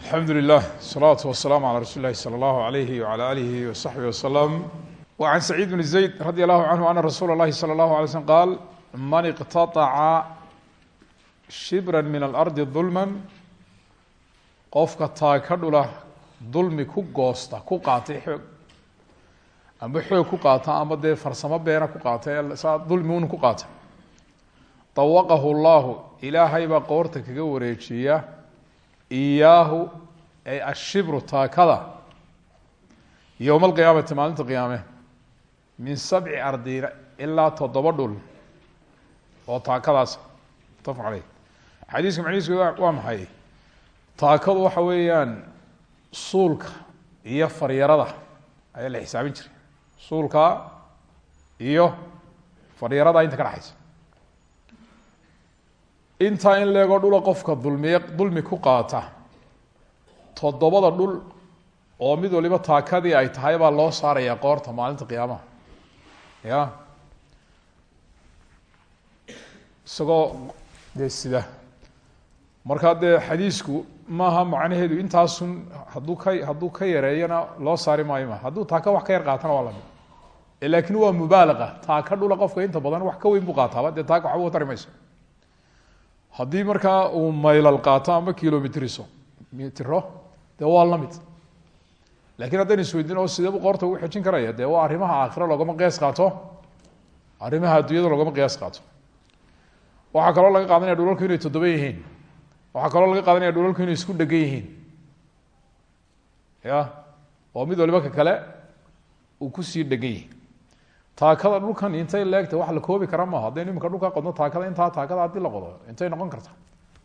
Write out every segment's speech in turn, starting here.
alxamdu lilah asalaatu wasalaamu calaa rasuuli lahi sala allahu alayhi wacala aalihi wasaxbihi wasalam wa can saciid bni zayd radi allahu canhu ana rasuula llahi sala allahu alay slm qaal man iqtataca shibran min alardi dulman qofka taag ka dhula dulmi ku goosta ku qaatay xoog. Amba xoog ku qaata ama dee farsamo beena ku qaata saa dulmi una ku qaata dawaqahu llaahu ilaahay baa qoorta kaga wareejiya iyaahu ay ashibru taakada. Yowma alqiyaamati maalinta qiyaame. Min sabci ardiina ilaa toddoba dhul. Oo taakadaas. Mutafaq caleyh xadiiska macnihiisku waa maxay? Taakadu waxa weeyaan suulka iyo faryarada. Ayaa la xisaabin jiray. Suulka iyo faryarada inta ka dhexaysa intaa in leego dhula qofka dulmiye dulmi ku qaata. Toddobada dhul oo mid waliba taakadii ay tahay baa loo saarayaa qoorta maalinta qiyaamaha. Ya. Isagoo dee sida. Markaa dee xadiisku maaha macnaheedu intaasun hadduu ka hadduu ka yareeyana loo saari maayo ma. Hadduu taaka wax ka yar qaatana waa la mid laakiin waa mubaalaqa. Taaka dhula qofka inta badan wax ka weyn buu qaataaba taaka waxba tari mayso haddii markaa uu maylal qaato ama kilomitriso mitro dee waa la mid. Lakin haddaynu isweydiin oo sideebu qoorta ugu xejin karaya? Dee waa arrimaha aakhiro loogama qiyaas qaato? Arrimaha adduunyada loogama qiyaas qaato. Waxaa kaloo laga qaadanaya dhulalku inay toddoba yihiin. Waxaa kaloo laga qaadanaya dhulalku inay isku dhegan yihiin. Ya oo mid waliba ka kale uu ku sii dhegan yihi taakada dhulkan intay leegta wax la koobi kara maaha. Haddaynu iminka dhulka qodno taakada intaa taakada haddii la qodo intay noqon karta.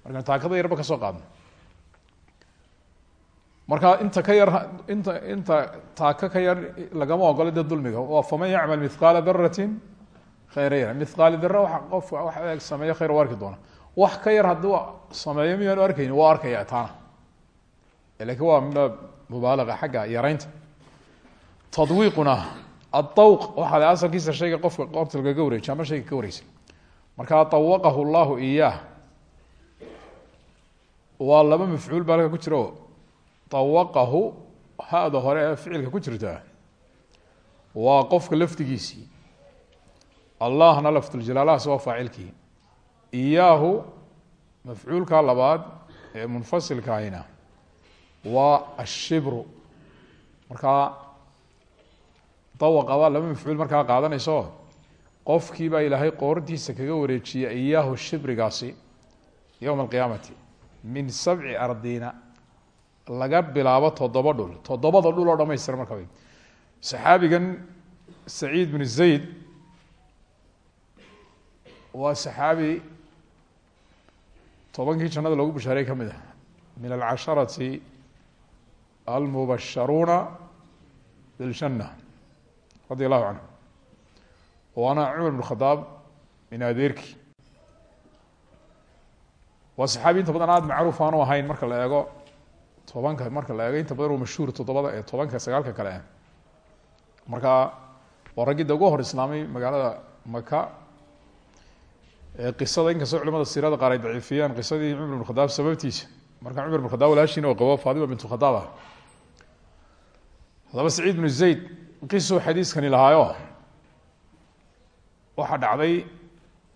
Markaan taakada yarba ka soo qaadno. Marka inta ka yar inta inta taaka ka yar lagama ogolo dee dulmiga. Waa faman yacmal mithqaala daratin khayra yara mithqaali dara waa qof wax sameeyo khayr arki doona wax ka yar hadduu sameeyo miyaanu arkayni waa arkaya taana. Lakin waa mubaalaga xagga yaraynta. Tadwiiquna adawq waxaa asalkiisa shayga qofka qoorta lagaga wareejiy ama shayga ka wareysay markaa dawaqahu llahu iyaah waa laba mafcuul baa halka ku jira o dawaqahu hada hore ee ficilka ku jirta waa qofka lafdigiisii allahna lafduljalaalahaas waa faacilkii iyaahu mafcuulka labaad ee munfasilka ahina waa ashibru markaa dawaqa baa laba mafcuul markaa qaadanayso qofkii baa ilaahay qoortiisa kaga wareejiya iyaahu shibrigaasi yowma alqiyaamati min sabci ardiina laga bilaabo toddoba dhul toddobada dhul oo dhamaystira marka saxaabigan saciid bn zayd waa saxaabi tobankii jannada loogu bashaaray ka mid ah min alcasharati radi allahu canhu waana cumar bn khadaab min adeerki waa saxaabi inta badan aada macruuf aanu ahayn marka la eego. Tobanka marka la eego inta badan uu mashhuur toddobada ee tobanka sagaalka kale ah. Marka waa raggida ugu hor islaamay magaalada maka qisada inkastoo culamada siirada qaar ay daciifiyeen qisadii cumar bn khadaab sababtiisa. Marka cumar bn khadaab walaashiina oo qabo fatima bintu khadaab ah. Haddaba saciid bnu zayd qisuu xadiiskani lahaayo. Waxaa dhacday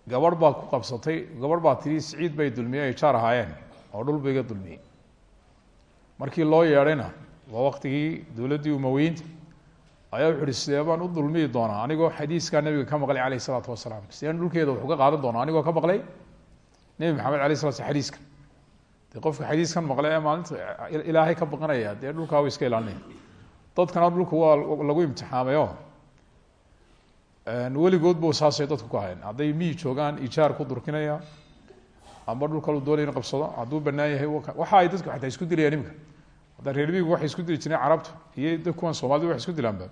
gabadh baa ku qabsatay gabadh baa tiri siciid bay dulmiyey ay jaar ahaayeen oo dhul ba iga dulmiyey markii loo yeedhayna waa waqtigii dowladdii umaweynta ayaa wuxu uhi u dulmiyi doonaa? Anigoo xadiiskaa nabiga ka maqlay alayh isalaatu wasalaam. Sideen dhulkeeda wax uga qaadan doonaa? Anigoo ka maqlay nebi maxamed alay sla sl xadiiska dee qofka xadiiskan maqlay ee maalinta ilaahay ka baqanaya dee dhulkaa wa iska ilaalinaya dadkana dhulka waa lagu imtixaamayo weligood bu saasay dadku ku hayan hadday miyi joogaan ijaar ku durkinaya amba dhul kalu doonay in qabsado hadduu banaan waxa ay dadku ataa isku dilayaan imika hadda reer miyigu waxay isku dili carabtu iyo da kuwan soomaalida waxay isku dilaanba.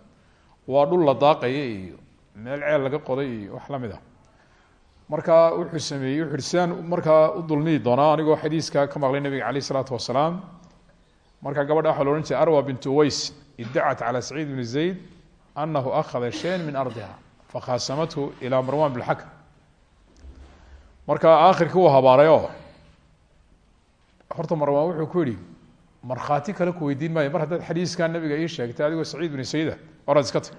Waa dhul la daaqaya meel ceel laga qoday wax la mid ah. Wuxuu sameeyey wuxu sidaan u dulmiyi doonaa anigoo xadiiska ka maqlay nabiga caleyh isalaatu wasalaam marka gabadha waxa la ohan jiray arwa bint uways iddacat calى saciid bn zayd anahu akhada shayan min ardiha fakhasamathu ilى marwan bاlxakm marka aakhirkii uu habaarayoo horta marwaan wuxuu ku yihi markhaati kale ku weydiin maayo mar haddaad xadiiskaa nabiga ii sheegtay adigoo saciid binu sayida oraad iska tag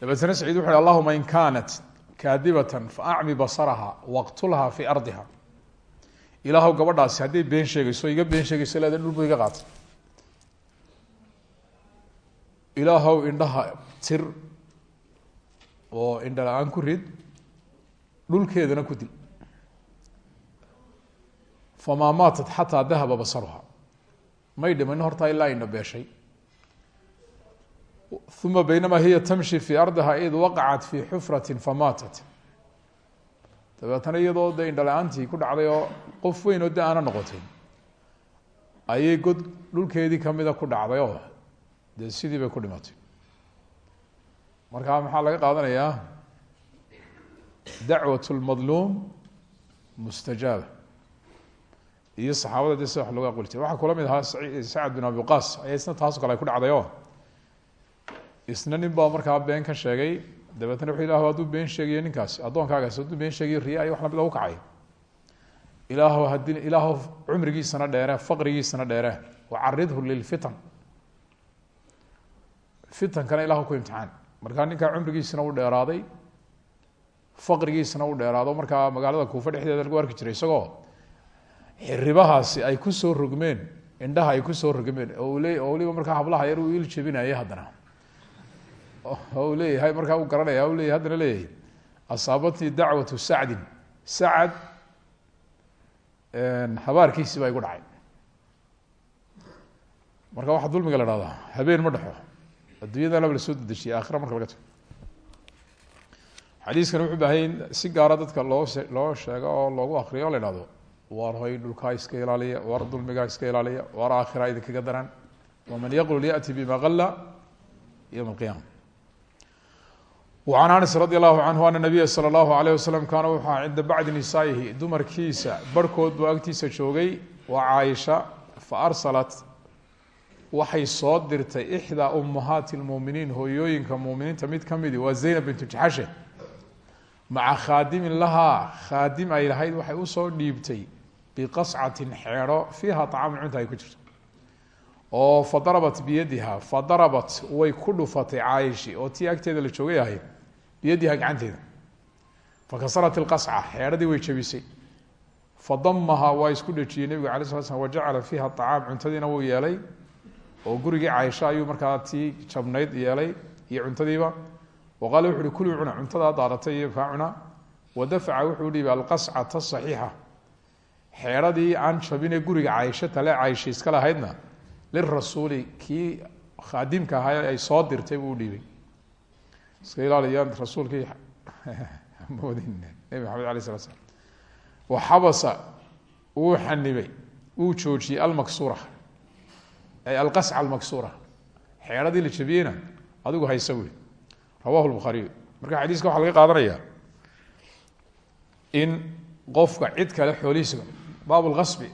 dabeetna saciid wuxu uhi allahuma in kaanat kaadibatan faacmi basaraha waqtulha fi ardiha ilaahw gabadhaasi hadday been sheegayso iga been sheegayso leeda dhulbu iga qaatay ilaahow indhaha tir oo indha la'aan ku rid dhulkeedana ku dil. Famaa maatat xataa dahaba basaruha. May dhiman hortaa ilaa indha beeshay. Uma baynamaa hiya tamshi fii ardiha id waqacat fii xufrati famaatat dabeetana iyadoo de indha la'aantii ku dhacday oo qof weyn oo de aana noqotay ayay god dhulkeedii kamida ku dhacday oo dee sidii bay ku dhimatay. Markaa maxaa laga qaadanayaa dacwat lmadluum mustajaaba. Iyo saxaabada de sida wax looga aqbali waxaa kula mid ahaa sacad bin abi qaas ayaa isna taasoo kale ay ku dhacday oo isna nin baa markaa been ka sheegay dabeetna wuxuu ilah hadduu been sheegayo ninkaasi addoonkaagaasi hadduu been sheegayo riya iyo wax la mid u kacay. Ilaahw haddii ilaahw cumrigiisana dheere faqrigiisana dheere. Wacaridhu lilfitan fitankana ilahu ku imtixaan. Markaa ninkaa cumrigiisana u dheeraaday faqrigiisana u dheeraado markaa magaalada kuufa dhexdeeda lagu arki jiray isagoo xiribahaasi ay ku soo rogmeen indhaha ay ku soo rogmeen. Oo waliba markaa hablaha yar uu il jebinaya haddana u leeyahay markaa u garanaya u leyahy haddana leeyahay. Asaabatnii dacwatu sacdin. Sacad habaarkiisi baa igu dhacay. Marka waxaa dulmiga la dhahdaa habeen ma dhexo adduunyadana la soo dedejiyay aakhira marka laga tago. Xadiiskan wuxuu baahaya in si gaara dadka loo loo sheego oo loogu akriyo la ihahdo waar hoy dhulkaa iska ilaaliya waar dulmigaa iska ilaaliya waar aakhira idinkaga daran waman yaqlul yati bima qalla yowma alqiyama an anas radi allahu canhu ana nabiya sala allahu alayh wasalam kaana wuxuu aha cinda bacdi nisaa'ihi. Dumarkiisa barhkood buu agtiisa joogay waa caaisha fa arsalat. Waxay soo dirtay ixdaa ummahaati lmuuminiin hooyooyinka muuminiinta mid ka midi ah, waa zaynab bintu jaxashe maca khaadimin lahaa khaadim ay lahayd waxay u soo dhiibtay biqascatin xeedho fiiha acamu cunta ay ku jirto. Oo fa darabat biyadiha gacanteeda. Fakasarat ilqasca xeedhadii way jebisay fadamaha waa isku dhejiyey. Nebigu alay sla slam wajacala fiiha acaam cuntadiina wuu yeelay. Oo gurigii caaisha ayuu markaa tii jabnayd yeelay iyo cuntadiiba. Wa qaala wuxu uhi kuluu cuna cuntadaa daaratay iyo kaa cuna. Wadafaca wuxuu dhiibay alqascata saxiixa. Xeedhadii aan jabine guriga caaisho tale caaisha iska lahaydna lirasuuli kii khaadimka ahaa ay soo dirtay udhiibay iska ilaaliyaan rasuulkii moodin nebi maxamed alay slat slam waxabasa wuu xanibay wuu joojiyey almaksuura ay alqasca almaksuura xeedhadii la jabiyeyna adigu haysa wey rawahu lbukhaariyu marka xadiiska waxaa laga qaadanaya in qofka cid kale xoolihiisa baab lkasbi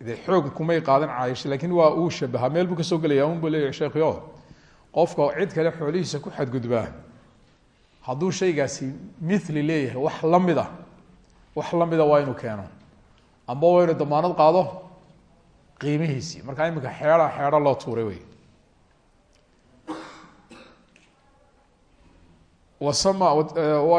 de xoog kumay qaadan caaisha laakiin waa uu shabaha. Meel buu ka soo gelaya un qofka cid kale xoolihiisa ku xadgudbaa hadduu shaygaasi mithli leeyahay wax la mid a wax lamida waa inuu keeno. Amba waa inuu damaanad qaado qiimihiisii. Markaa iminka xeedha xeedho loo tuuray wey wasama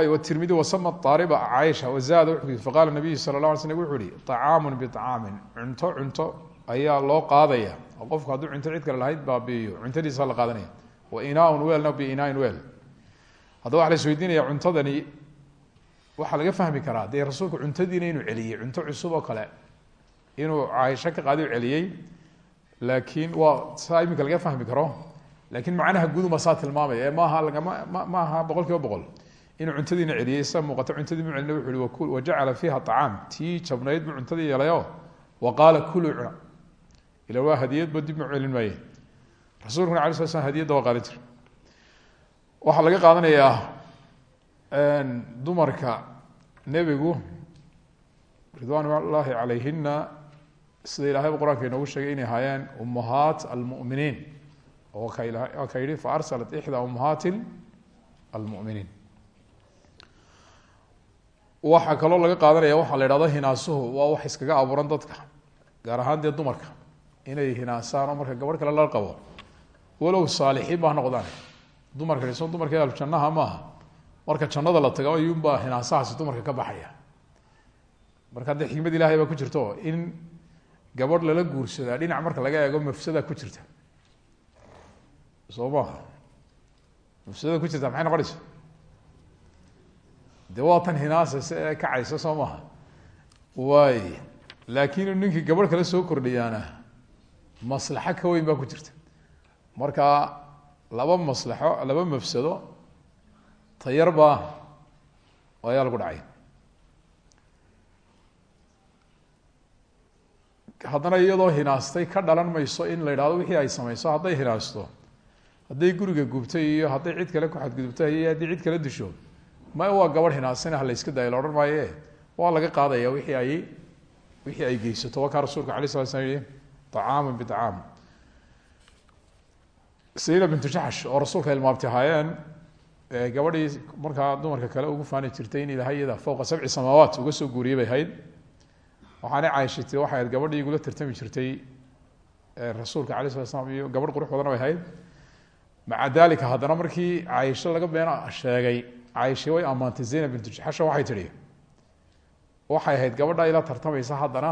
y tirmidi wasama aariba caaisha wazaada wuxuu yii faqala nabiyu sala la alay slm wuxuu yihi طacaamun bicaamin cunto cunto ayaa loo qaadaya. Oo qofku hadduu cunto cid kale lahayd baabiiyo cuntadiisa la qaadanaya. Wa inaaun weelna biinaain weel haddaba waxa la isweydiinaya cuntadani waxaa laga fahmi karaa. Dee rasuulku cuntadiina inuu celiyey cunto cusub oo kale inuu caaisho ka qaadi celiyey laakiin waa saa iminka laga fahmi karo. Lakin macnaha guduma saa tilmaamaya. Ee maaha lagama ma aha boqol kiiba boqol. Inuu cuntadiina celiyey sa muuqato cuntadii mu celina wuxu uhi wajacala fiiha acaam tii cuntadii yeelayo. Wa qaala kuluu ila waa hadiyadba dib ma celin maaye rasulkuna ala sla slam hadiyadda waa waxaa laga qaadanayaa dumarka nebigu ridwan llahi calayhina sida ilahayba qur'aanka inoogu sheegay inay ahaayeen umahaat almuminiin oo ka yihi faarsalat ixdaa umahaati almuminiin. Waxaa kaloo laga qaadanaya waxaa la idhahdo hinaasuhu waa wax iskaga abuuran dadka gaar ahaan dumarka inay hinaasaan marka gabadh kale la qabo walow saalixiin ba noqdaan dumarka dhiso dumarka ahlu jannaha maaha. Marka jannada la tago ayuunbaa hinaasahaasi dumarka ka baxaya. Marka haddee xikmad ilahay baa ku jirto in gabadh lala guursadaa dhinac marka laga eego mafsada ku jirta. Soo maha mafsadada ku jirta maxay noqonaysa? De waa tan hinaasaysa soo maha waay. Laakiin ninkii gabadh kale soo kordhiyaana maslaxo ka weyn baa ku jirta. Marka laba maslaxo laba mafsado tayarba ayaa lagu dhacay. Haddana iyadoo hinaastay ka dhalan mayso in la yidhahdo wixii ay samayso hadday hinaasto hadday guriga gubtay iyo hadday cid kale ku xadgudubtay iyo haddii cid kale disho ma waa gabadh hinaasina ha la yska dayo la odhan maaye waa laga qaadaya wixii ay wixii ay geysato. Waa kaa rasuulka alay sala slam yihi طacaamu biطacaam sayida bintu jaxsh oo rasuulka ilmaabti ahaayeen gabadhii markaa dumarka kale ugu faani jirtay in ilahay fowqa sabci samaawaat uga soo guuriyey bay ahayd waxaana caaishati waxay ahayd gabadhii igula tartami jirtay rasuulka alay sala iyo gabadh qurux badan bay ahayd maca dalika haddana markii caaisho laga been sheegay caaisha way ammaantay zaynab bintu jaxsha waxay tihi waxay ahayd gabadha ila tartamaysa haddana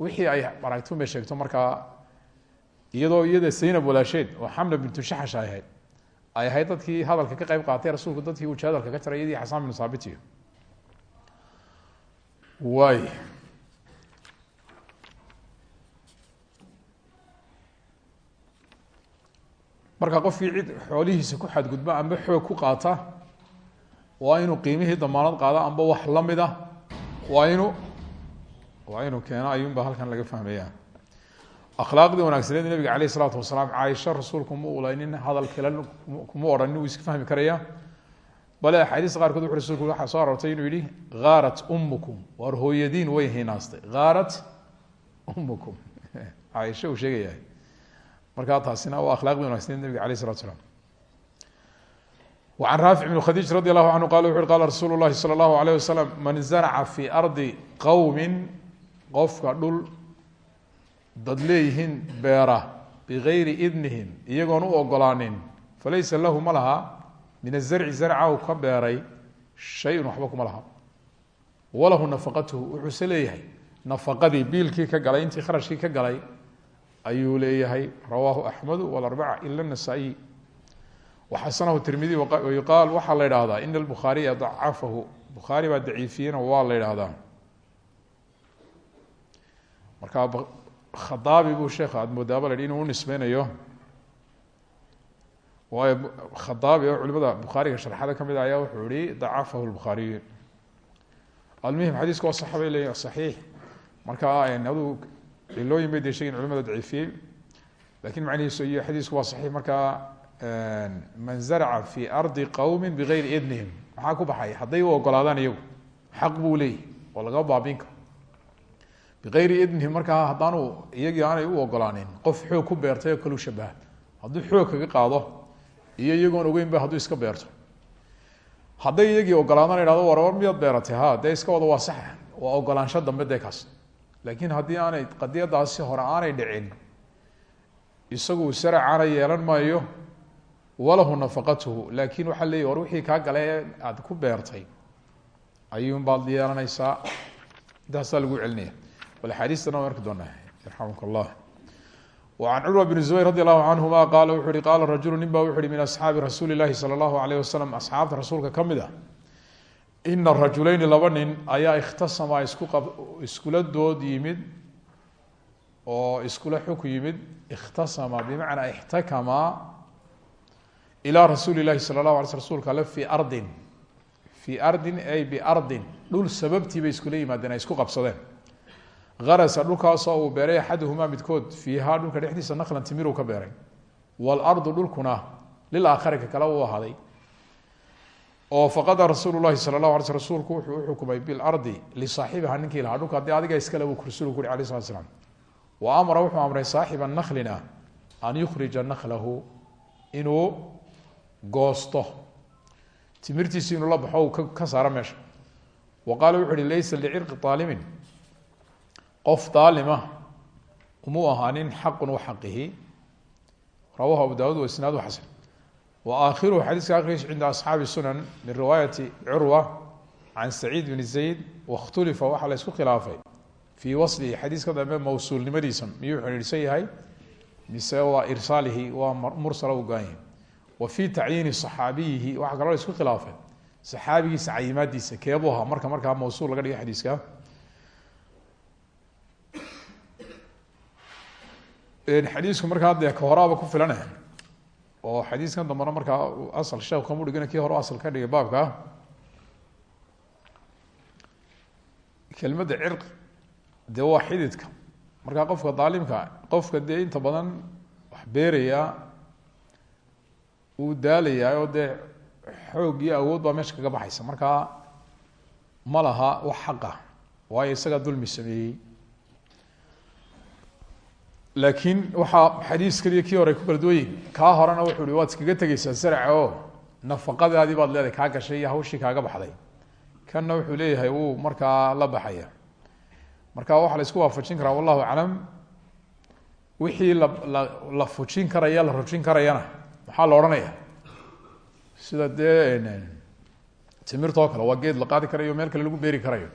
wixii ay aragtun bay sheegto markaa iyadoo iyada zaynab walaasheed oo xamna bintu shaxash ay ahayd ay ahayd dadkii hadalka ka qayb qaatay rasuulku dadkii uu hadalka ka jaray iyadii xasaan binu saabitiyo waay. Marka qofkii cid xoolihiisa ku xadgudba amba xoog ku qaata waa inuu qiimihii damaanad qaado amba wax la mid ah waa inu waa inuu keeno ayuunba halkan laga fahmaya akhlaaqdii wanaagsaneed nabiga aleyh isalaatu wasalaam caaisha rasuulku ma ulaynin hadalkila kuma odhanin wuu iska fahmi karaya. Bale axaadiista qaarkood wuxu rasuulku waxaa soo aroortay inuu yihi haarat ummukum. Waar hooyadiin way hinaastay haarat ummukum. Caaisha uu sheegaya. Markaa taasina waa akhlaaqdii wanaagsaneed nabiga aleyh isalatu salaam an raafic bn khadiij radi allahu canhu qala wuxu uhi qala rasuulu llahi sala allahu alayh wasalam man zaraca fii ardi qowmin qofka dhul dad leeyihiin beera bigayri idnihim iyagoon u ogolaanin. Falaysa lahu ma laha min azarci zarca u ka beeray shayun waxba kuma laha. Walahu nafaqatuhu wuxuuse leeyahay nafaqadii biilkii ka galay intii kharashkii ka galay ayuu leeyahay rawaahu axmedu walarbaca ila nasaa-iy waxasanahu tirmidi yuqaal waxaa la idhaahdaa ina albukhaariya dacafahu bukhaari baa daciifiyena waa la idhaahdaa marka khadaabi buu sheekha aada moodaaba la hi inuu khadaabi oo culimada bukhaariga sharxada ka mid a ayaa wuxuu ihi dacafahu lbukhaariyu almuhim xadiisku waa saxa bay leeyihiin saxiix. Marka aduu cilooyin bay dee sheegin culimada daciifiyey laakiin macnihiisu iyo xadiisku waa saxiix. Markaa man zarca fi ardi qowmi bigayri idnihim. Maxaa ku baxay? Hadday u iyagu. Xaq buu leeyahy oo laga baabin bigayri idnihim markaa haddaanu iyagii aanay u ogolaanin qof xoog ku beertay oo kalu shabaha hadduu kaga qaado iyo iyagoon ogeynba hadduu iska beerto hadday iyagii ogolaadaan ihahdo war war miyaad beeratay ha dee iska wada waa saxa ogolaansho dambe dee kaas laakiin haddii aanay qadiyadaasi hore aanay dhicin isagu saracaana yeelan maayo walahu nafaqatuhu laakin waxaa leeyahy war wixii kaa gala ee ku beertay ayuun baad yeelanaysaa intaasaa lagu axaadiistana waan arki doonaa? Yarxamuk allah an curwa bn zubayr radi allahu canhuma qaala wuxuu hi qaala rajulu nin ba wuxu uhi min asxaabi rasuuli ilahi sala allahu aleyh wasalam. Asxaabta rasuulka ka mid ah, a ina rajuleyni laba nin ayaa ikhtasama isku iskula dood yimid oo iskula xuk yimid ikhtasama bimacnaa ixtakama ilaa rasuuli ilahi sala llahu ala sl rsulka ardin fii ardin ay biardin dhul sababtii bay iskula yimaadeen ay isku qabsadeen arasa dhulkaasoo uu beeray axaduhumaa midkood fiihaa dhulka dhexdiisa naklan timiruu ka beeray. Waalardu dhulkuna lilaakhari kale uu ahaaday. Oo faqada rasuulu lahi sala lahu ala sl rsulku wuxuu uxukumay bilardi lisaaxibiha ninkii lahaa. Dhulka haddii adiga iskale buu rasuulku uri alayh slat slam wa amara wuxuu amray saaxiba naklina an yukhrija naklahu inuu goosto. Timirtiisi inuu la baxo ka saaro meesha qof daalima umuu ahaanin xaqun waxaqihi rawahu abu dawud wasnaadu xasan. Wa aakhiruhu xadiiska akhriis cinda asxaabi sunan min riwaayati curwa can saciid bn zayd wakhtulifa waxaa la isku khilaafay fii waslihi. Xadiiska dambe mawsuulnimadiisa miyuu xidhiidhsan yahay? Mise waa irsaalihi waa mursala u gaan yahay wa fii tacyiini صaxaabiyihi waxaa kaloo isku khilaafay. Saxaabigiisa cayimaadiisa keebuu ahaa. Marka markaa laga dhiga xadiiska xadiisku markaa dee ka horaaba ku filane oo xadiiskan dambena markaa asal sheekh kamu dhigana kii hore asal ka dhigay baabka kelmadda cirq dee waa xididka. Markaa qofka daalimka qofka dee inta badan wax beeraya uu daalayaa oo dee xoog iyo awood baa meesha kaga baxaysa. Markaa ma laha wax xaqa waayo isagaa dulmi sameeyey laakiin waxaa xadiis kaliya kii hore ku kala duwan yihiin kaa horena wuxuu hi waad iskaga tegeysaa saraca oo leedahay kaa gashay iyo hawshii kaaga baxday. Kanna wuxuu leeyahay wuu markaa la baxaya. Marka waxaa la isku waafajin karaa wallahu aclam wixii la la la fujin karaya la rujin karayana maxaa la odhanaya sida dee timirtoo kale waa la qaadi karayo meel kale lagu beeri karayo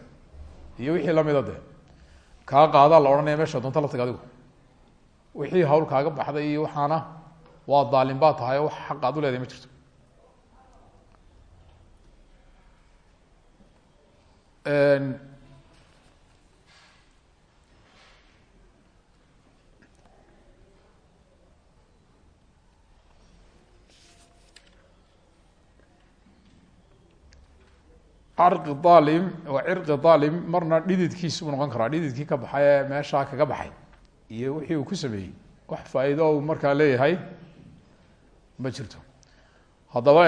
iyo wixii lamida dee kaa qaadaa la odhanaya meesha doonta la tag wixii hawl kaaga baxday iyo waxaana waa daalim baa tahay wax xaq aad u leedahay ma jirto. Carqi daalim waa cirqi daalim marna dhididkiis buu noqon karaa dhididkii ka baxay ee meeshaa kaga baxay iyo wixii uu ku sameeyey. Wax faa-iido uu markaa leeyahay ma jirto. Haddaba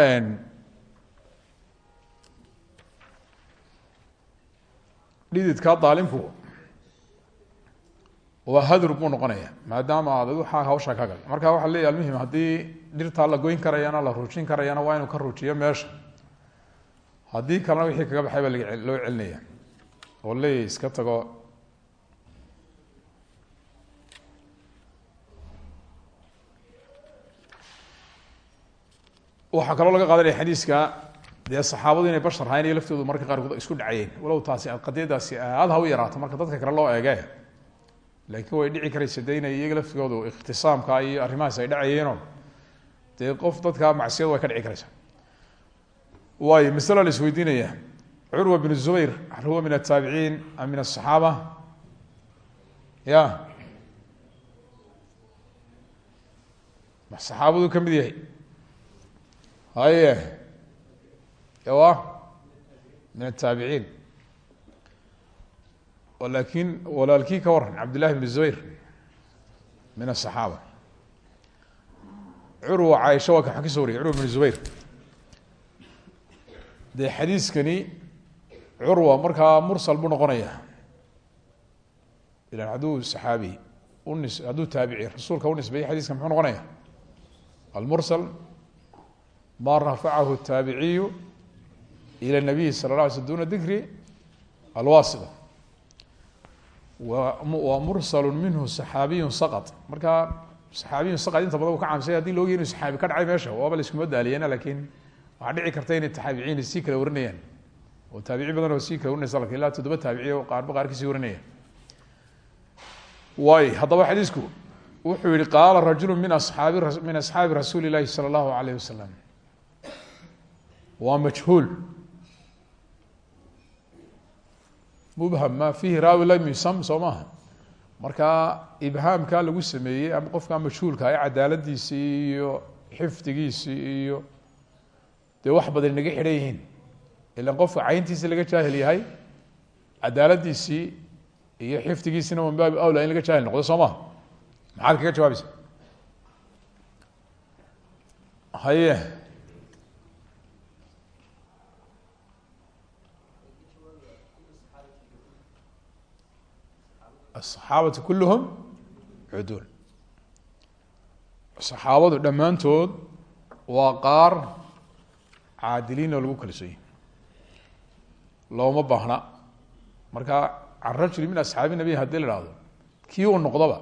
dhididka daalimku waa hadur buu noqonaya maadaama aad waxaa hawshaa ka gal. Marka waxaa leeyahy almuhim haddii dhirtaa la goyn karayana la ruujin karayana waa inuu ka ruujiyo meesha. Haddii kalena wixii kaga baxay baa loo celinaya oo iska tago waxaa kaloo laga qaadanaya xadiiska dee saxaabadu inay bashar ahayn iyo laftoodu marka qaarkood isku dhacayeen. Walow taasi qadiyadaasi aada ha yaraato marka dadka kale loo eege laakiin way dhici karaysa de iyaga laftigoodu ikhtisaamka iyo arrimahaas ay dhacayeenoo. Dee qof dadka macsiyadu way ka dhici karaysa. Waayo masala la isweydiinaya curwa bn zubayr hal huwa min ataabiciin am min asaxaaba ya. Ma saxaabaduu ka haye. Min ataabiciin laakiin walaalkii ka waran cabd llahi bn zubayr. Min asaxaaba curwa caaisha waa ka ka so wariyay curwa bn zubayr. Dee xadiiskani curwa markaa mursal buu noqonaya. Ilan hadduu saxaabi unis hadduu taabici rasuulka u nisbeeyey xadiiska muxuu noqonaya? Almursal ma rafacahu الtaabiciyu ilى الnabiy sala la alay sl duna dikri alwasita wa mursal minhu saxaabiyu saqط marka saxaabiyun saqط inta badan u ka caamsay hadii loogiy inu saxaabi ka dhacay meesha waaba la iskuma daaliyana lakin waxaa dhici karta inay taabiciin sii kala warinayaan oo taabici badan oo sii kala warinaysa lakin ilaa toddoba taabici oo qaarba qaar kasii warinaya waay haddaba xadiisku wuxuu yihi qaala rajulu min aaabi min asxaabi rasuuli اlahi salى اllahu alayh wasalam waa majhuul mubham ma fihi raawi lam yusam soo maaha marka ibhaamka lagu sameeyey ama qofka majhuulka ee cadaaladiisii iyo xifdigiisii iyo dee wax badan naga xidhan yihiin. Ilan qofka cayntiisi laga jaahil yahay cadaaladiisii iyo xifdigiisina min awla in laga jaahil noqdo soo maxaad kaga jawaabaysa haye asaxaabatu kulluhum cuduul saxaabadu dhammaantood waa qaar caadiliin oo lagu kalsooyey looma baahna marka can rajuli min asxaabi nabiy haddii la ihahdo kii uu noqdoba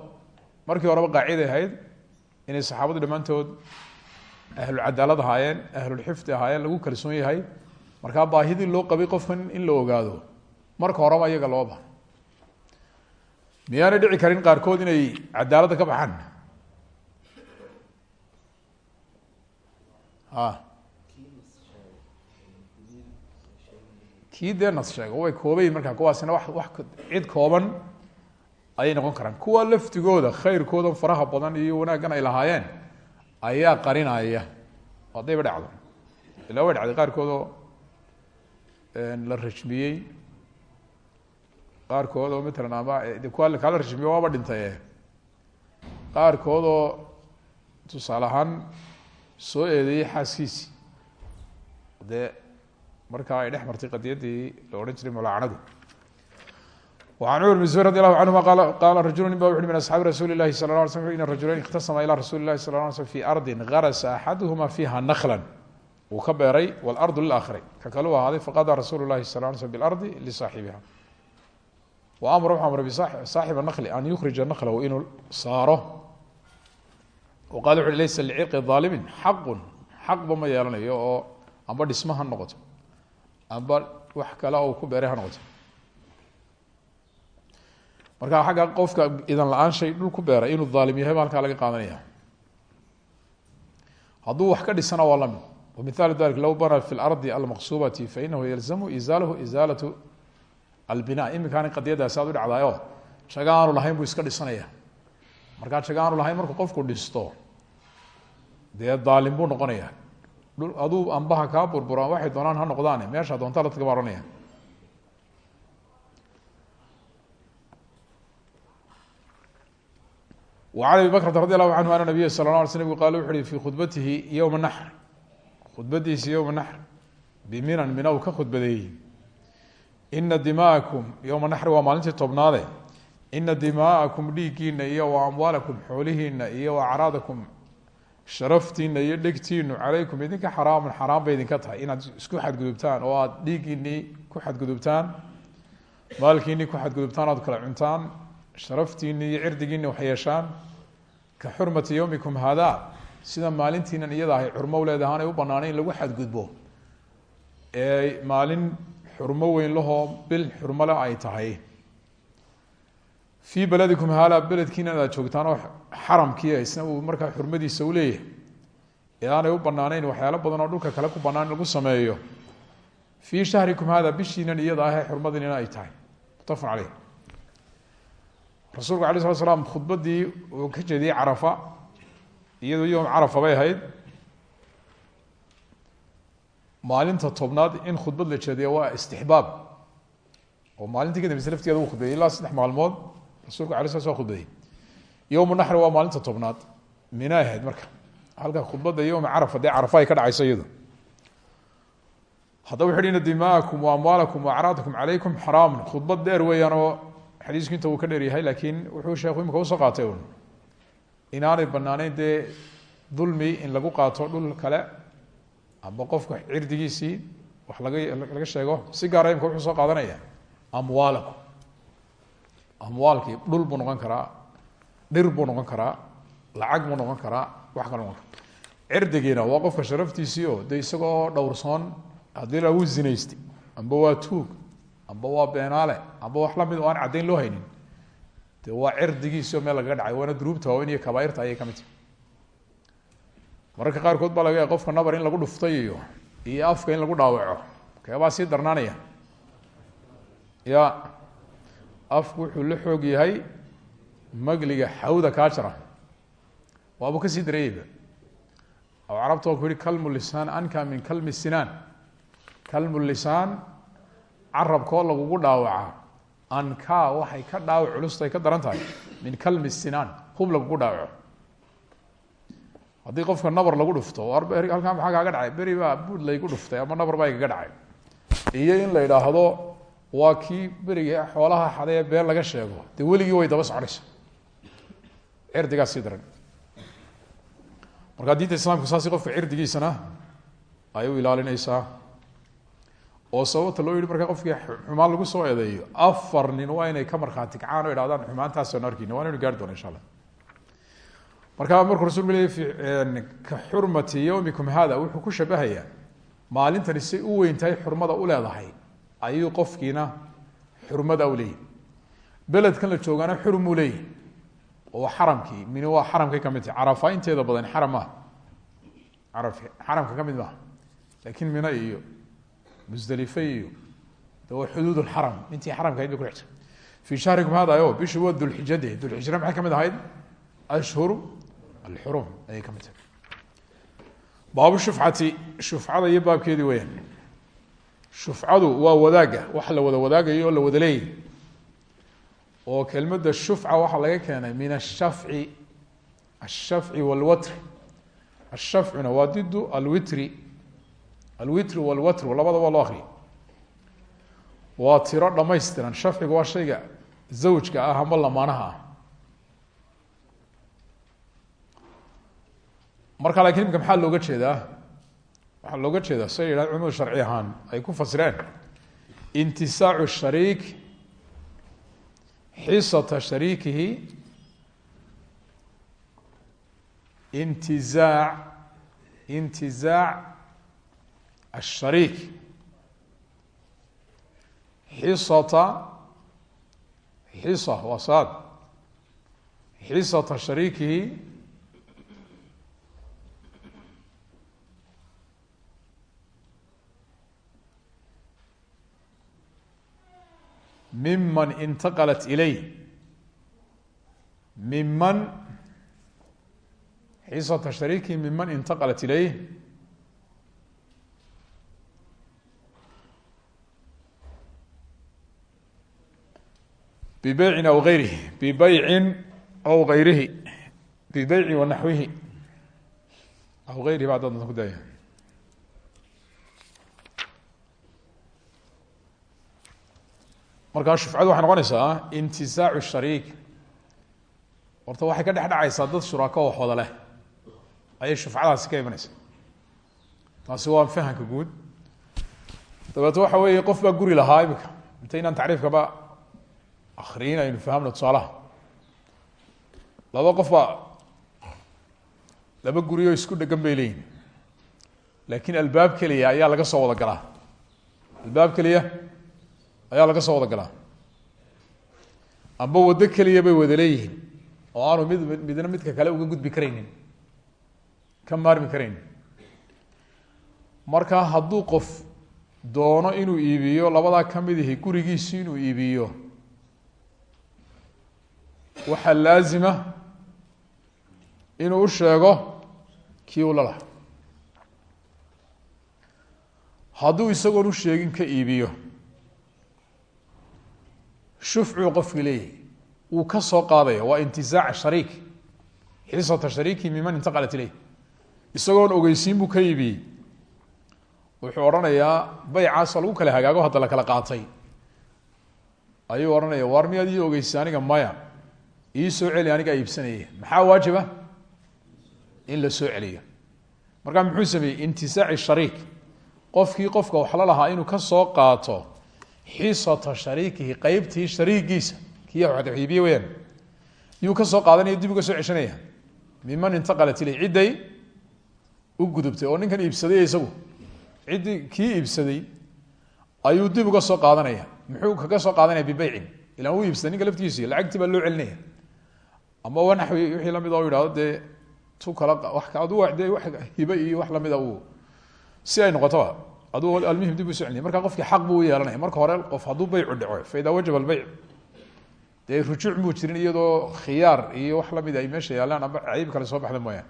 markii horeba qaaciday ahayd inay saxaabadu dhammaantood ahlulcadaalad ahaayeen ahlulxifdi ahaayeen lagu kalsoon yahay markaa baahidii loo qabay qofkan in la ogaado marka horeba iyaga loo baha miyaanay dhici karin qaarkood inay cadaaladda ka baxaan? Kii dee nas sheego way koobayin markaa. Kuwaasina wa wax cid kooban ayay noqon karaan. Kuwa laftigooda khayrkooda faraha badan iyo wanaaggan ay lahaayeen ayaa qarinaya. Haddayba dhacdo. Ilaa way dhacday. Qaarkoodoo la rajmiyey qaarkood oo matalan ama kuwa kaala rajmiye waaba dhintaye qaarkoodoo tusaale ahaan soo eedeeyey xaaskiisi dee markaa ay dhex martay qadiyaddii la odhan jiray mulaacnadu وعن cمر بن زبير رضي الله عنهma qala rajul nin ba وu min أصxaabi rasuuli الlahi صلى اه علي sلم in rajuلayn اkhtasma ilى rasuuli الlahi صلى اه علي sلم في arضi garsa أxaduهma fiiha نkلا wuu ka beeray wاlأrض liلآkhri ka kale u ahaaday faqada rasuul الlahi صلى اه علي sلم bاlarضi لصaaxibiha amr wxu amray bsaaxiba naqli an yukhrija naqlahu inuu saaro oo qaal wuxu laysa liciqi daalimin xaqun xaqba ma yeelanayo oo amba dhisma ha noqoto amba wax kale ou ku marka xagga qofka idan la'aan shay dhul ku beeray inuu daalim yahay ba laga qaadanaya hadduu wax ka dhisana waa la mid wamithaalu dalik low banaa fi lardi almaqsuubati fainahu yalzamu isaalahu isaalatu albina imikaani qadiyadaasi aad u dhacdaayo jaga aanu lahayn buu iska dhisanaya markaa jaga aanu lahayn markuu qofku dhisto dee daalim buu noqonaya dhul aduu ambaha kaa burburaan waxay doonaan ha noqdaane meesha doonta la taga baa ohanaya وعن أبي بكرة رضي الله عنه أن النبي صلى الله عليه وسلم qال وxu hi في khudbatihi yوم النحr khudbadiisi yوم النحr bminan mina uu ka khudbadeeyey ina dimaakum yowma naxri waa maalintii tobnaade eh. ina dimaa'akum dhiiggiina iyo wa amwaalakum xoolihiina iyo wa acraadakum sharaftiina iyo dhegtiinu calaykum idinka xaraamun xaraam bay idinka tahay. Inaad isku xadgudubtaan oo aada dhiiggiinii ku xadgudubtaan maalkiinii ku xadgudubtaan oad kala cuntaan sharaftiinii iyo cirdigiinii wax yeeshaan. Ka xurmati yowmikum haadaa sida maalintiinan iyada ahay xurmo leedahaan ay u banaanay in lagu xadgudbo. Ee maalin xurmo weyn lahoo bil xurmole ay tahay. Fii beledikum haala beledkiina aad joogtaan oo xaramkii isna uu markaa xurmadiisa u leeyahay. Ee aanay u banaaneyn waxyaalo badan oo dhulka kale ku banaan in lagu sameeyo. Fii shahrikum hada bishiinan iyada ah ee xurmadinina ay tahay. Mutafaq caleyh rasuulku alay slat slam khudbadii uu ka jeediyey carafa iyadoo yom carafa bay ahayd maalinta tobnaad in khudbad la jeediya waa istixbaab. Oo maalintii kadambeyse laftigeeda uu khudbeeyey ilaa saddex maalmood rasuulku ala sla sla khudbeeyey. Yowmu naxri waa maalinta tobnaad. Mina ahayd marka. Halka khudbadda yowma carafa dee carafa ay ka dhacayso iyado haddaba wuxu ina dima'akum wa amwaalakum wa acraadakum calaykum xaraamun khudbad dheer weeyaan oo xadiisku inta uu ka dheer yahay laakiin wuxuu sheekhu imika u soo qaatay un inaanay banaaneyn dee dulmi in lagu qaato dhul kale amba qofka cirdigiisii wax laga laga sheego si gaara imika wuxuu soo qaadanaya amwaalakum amwaalkii dhul buu noqon karaa dhir buu noqon karaa lacag buu noqon karaa wax kale noqon kara cirdigiina waa qofka sharaftiisii oo de isagoo dhowrsoon haddii lagu zinaystay amba waa tuug amba waa beenaale amba wax la mid o aan caddayn loo haynin de waa cirdigiisi oo meel lagaga dhacay waana duruubta waaweyn iyo kabaairta ayay ka mid tahy mararka qaarkood baa laga qofka nabar in lagu dhuftay iyo iyo afka in lagu dhaawaco. Keebaa sii darnaanaya. Ya afku wuxuu la xoog yahay magliga xawda kaa jara waabuu ka sii dareeyeyba aw carabta ku yihi kalmu lisaan anka min kalmi sinaan. Kalmu lisaan carabkoo lagugu dhaawaca. Anka waxay ka dhaawac culusta ay ka daran tahay. Min kalmi sinaan hub lagugu dhaawaco haddii qofka nabar lagu dhufto halkaa maxaa kaaga dhacay beri baa buud laygu dhuftay ama nabar baa igaga dhacay. Iyo in la idhaahdo waa kii berigii xoolaha xadee been laga sheego dee weligii way daba soconaysa cirdigaa sii daran. Markaa diinta islaamku saasi qofka cirdigiisana ay u ilaalinaysaa. Oo sababta loo yihi markaa qofkii xumaan lagu soo eedeeyo afar nin waa inay ka markhaati kacaan o idhahdaan xumaantaasanu arkeyni waa naynu gaari doona insha allah markaa markuu rasulku leey ka xurmati yowmikum hada wuxuu ku shabahayaa maalintani say u weyn tahay xurmada u leedahay ayuu qofkiina xurmada u leeyahy beledkan la joogaana xurmuu leeyahy oo xaramkii mini waa xaramkay ka mid carafa inteeda badan xaram maaha ara xaramka ka mid maaha. Laakiin mina iyo iyo de waa xuduud lxaram xaramka ahayd ku xigta fii shahrikum hada o bishu waa dulxijade dulxijna maxay ka mid ahayd? Ashhur alxurum ayay ka mid tahay baabu shufcati shufcada iyo baabkeedii weyaan shufcadu waa wadaaga wax la wada wadaagayo oo la wada leeyahy oo kelmadda shufca waxaa laga keenay min ashafci ashafci walwatri ashafcuna waa didu alwitri alwitri walwatru labadaba loo akriya waa tiro dhamaystiran shafciga waa shayga zawjka ah ama marka laakiin imika maxaa looga jeedaa? Waxaa looga jeedaa say yidhahd culimadu sharci ahaan ay ku fasireen. Intisaacu shariik xisata shariikihi intizaac intizaac ashariik xisata xisa waa saad. Xisata shariikihi miman intaqalat ilayh miman xisata shariiki miman intaqalat ilayh bibeycin aw gayrihi bibeycin aw gayrihi bibeycin wanaxwihi aw gayrihi ba adad ku daya markaa shufcadu waxay noqonaysaa intisaacu shariik. Horta waxay ka dhex dhacaysaa dad shuraako wax wada leh. Ayay shufcadaasi ka imanaysa taasi waa fahamka guud. Dabeeto waxa weeye qof baa guri lahaa imika inta inaan tacriifkaba akriyin aynu fahamno tusaalaha. Laba qof baa laba guriyoo isku dhegan bay leeyihiin laakiin albaab keliya ayaa laga soo wada galaa. Albaab keliya ayaa laga soo wada galaa amba waddo keliya bay wada leeyihiin oo aanu mid midna midka kale uga gudbi karaynin ka maarmi karaynin. Marka hadduu qof doono inuu iibiyo labadaa ka mid ihi gurigiisi inuu iibiyo waxaa laazima inuu u sheego kii uu la laha hadduu isagoon u sheegin ka iibiyo shufcuu qofki leeyahay wuu ka soo qaadaya waa intizaac shariik. Xisata shariiki miman intaqalat ileyh isagoon ogeysiin buu ka iibiyey wuxuu odhanayaa baycaasoo lagu kala hagaago hadda la kala qaatay. Ayuu odhanaya waar miyaad aniga maya? Ii soo celi anigaa iibsanaya maxaa waajiba in la soo celiyo? Markaa muxuu sameeyey intisaaci shariik. Qofkii qofka wax la lahaa inuu ka soo qaato xisata shariikihi qeybtii shariigiisa. Kii iibiye weyaan yuu ka soo qaadanaya dib uga soo ceshanaya. Miman intaqalat iley cidday u gudubtay oo ninkan iibsaday isagu. Ciddii kii iibsaday ayuu dib uga soo qaadanaya. Muxuu kaga soo qaadanaya bibeycin ilaan uu iibsaday ninka laftigiisi lacagtii baa loo celinaya. Ama wanaxwi wixii la mid o yidhahdo dee tu kala adu de wa hibe iyo wax lamida uu. Si ay noqotoba aduu almuhim dib u so celiya markaa qofkii xaq buu u yeelanaya marka hore qof hadduu beycu dhaco fa idaa wajaba albeyc dee rujuuc muu jirin iyadoo khiyaar iyo wax la mid ay meesha yaalaan amba cayib kale soo baxda mooyaan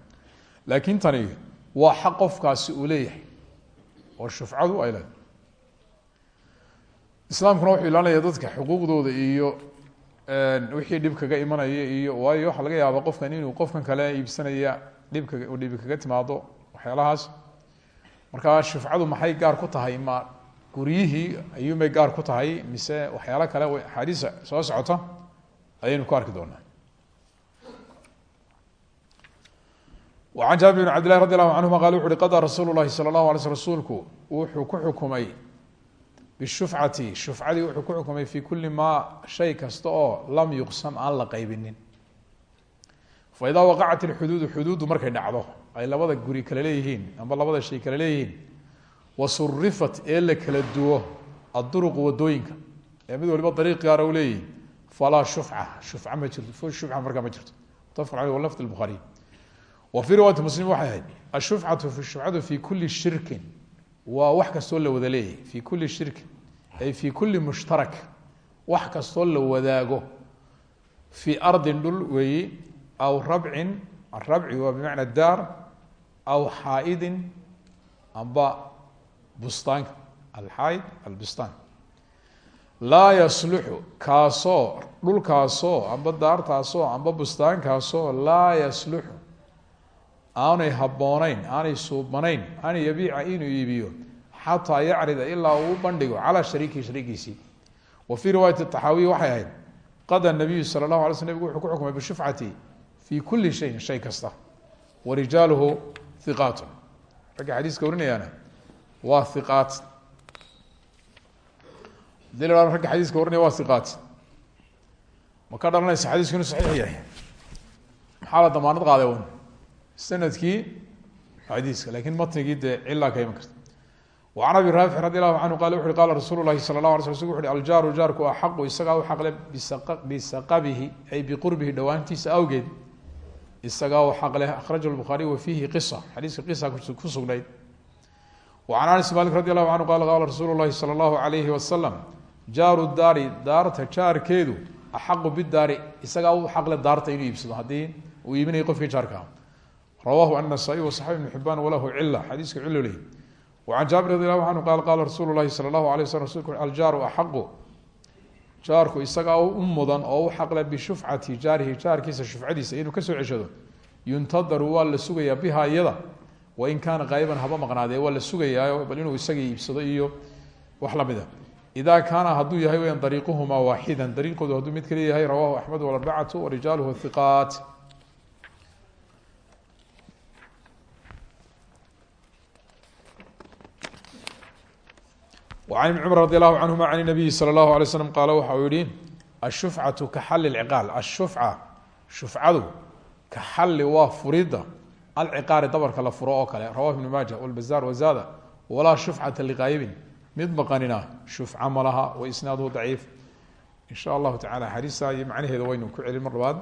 laakiin tani waa xaq qofkaasi uu leeyahay oo shufcadu ay leedahay. Islaamkuna wuxuu ilaalinaya dadka xuquuqdooda iyo wixii dhib kaga imanaya iyo waayo waxaa laga yaaba qofkan inuu qofkan kale iibsanaya dhibka dhibi kaga timaado waxyaalahaas markaa shufcadu maxay gaar ku tahay? Ma guryihii ayuunbay gaar ku tahay? Mise waxyaalo kale axaadiisa soo socota? Ayaynu ku arki doonaa. An jaabir bn cabd lahi radi allahu canhuma qal wuxu uhi qadaa rasuulu lahi sala wuxuu ku xukumay bishufcati. Shufcadii wuxuu ku xukumay fi kuli maa shay kasta oo lam yuqsam aan la qaybinin. Faidaa waqacat ilxuduudu xuduuddu markay dhacdo ay labada guri kale leeyihiin amba labada shay kale leeyihiin wasurifat ee la kala duwo adduruqu waddooyinka ee mid waliba dariiq gaara u leeyihi falaa shufca shufca ma jirto shufca markaa ma jirto. Mutafaq aleyh walafd lbuhaariy wa fii riwaayati muslim waxay ahayd ashufcatu shufcadu fi kuli shirkin waa wax kastoo la wada leeyahy fi kuli shirkin ay fi kuli mushtarak wax kastoo la wadaago fii ardin dhul weeyi aw rabcin arabci waa bimacna daar aw xaaidin amba bustaanka alxaaid albustaan laa yasluxu kaasoo dhulkaasoo amba daartaasoo amba bustaankaasoo laa yasluxu aanay habboonayn aanay suubanayn an yabiica inuu iibiyo xataa yacrida ilaa uu bandhigo calaa shariikihi shariikiisii wa fii riwaayati taxaawiya waxay ahayd qada nabiyu sala allahu alay sl wuxuu ku xukumay bishufcati fii kuli shayin shay kasta wa rijaaluhu hiqaatun ragga xadiiska warinayaana waa hiqaat hadii la hahdo ragga xadiiska warinaya waa hiqaat ma ka dhalanaysa xadiisku inuu saxiix yahay maxaa la damaanad qaaday un sanadkii xadiiska lakin matnigii dee cilaa ka iman karta وعن abi raafic radi allahu canhu qala wuxu uhi qala rasuulu lahi sala lah ala sl wuxu uhi aljaaru jaarku axaqu isagaa u xaqle bisaqabihi ay biqurbihi dhowaantiisa awgeed isagaa oo xaq leh akhraja lbuhaariy wa fiihi qisa xadiiska qisa ku sugnayd. Wa can anas maalik radi allahu canhu qala qaala rasuulu llahi sala allahu alayhi wasalam jaaru daari daarta jaarkeedu axaqu bidaari isagaa u xaqle daarta inuu iibsado. Haddii uu iibinayo qofkii jaarkaa rawahu annasaa-iy wasaxabi ibnu xibaan walahu cila xadiiska ciloley wa can jaabir radi allahu canhu qaala qaala rasuulu llahi sala allahu alay waslm rasulku aljaaru axaqu jaarku isagaa u mudan oo u xaqle bishufcati jaarihi jaarkiisa shufcadiisa inuu ka soo ceshado. Yuntadaru waa la sugayaa biha iyada. Wain kaana qaayiban haba maqnaadee waa la sugayaa bal inuu isagii iibsado iyo wax lamida ida kaana hadduu yahay weyaan dariiquhumaa waaxidan dariiqoodu hadduu mid kale yahay rawahu axmed walarbacatu warijaaluhu hiqaat وعن بن cمر رضي الله عنهma عن النبي sلى الله عليه وسلم qاl waxa uu yihi الشhفcaة kaxal الcقاal الشhفcة shufcadu kaxali waa furida alciqaari dabarka la furo oo kale rawahu ibn maaja wlbazaar wazada walaa shufcata liqaayibin mid maqanina shufca ma laha wa isnaaduhu daciif in sha allahu tacala xadiista iyo macnaheeda waynu ku celin mar labaad